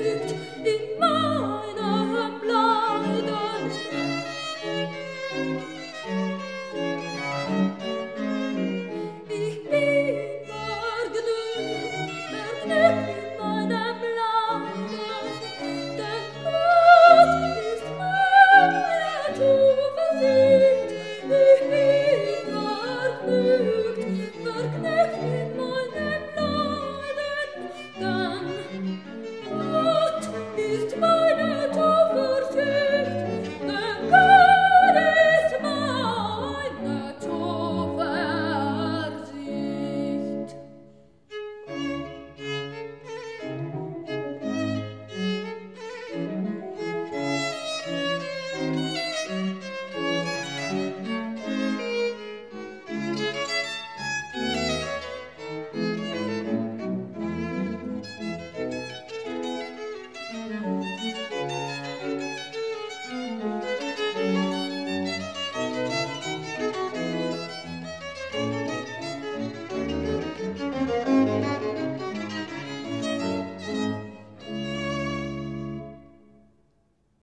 lived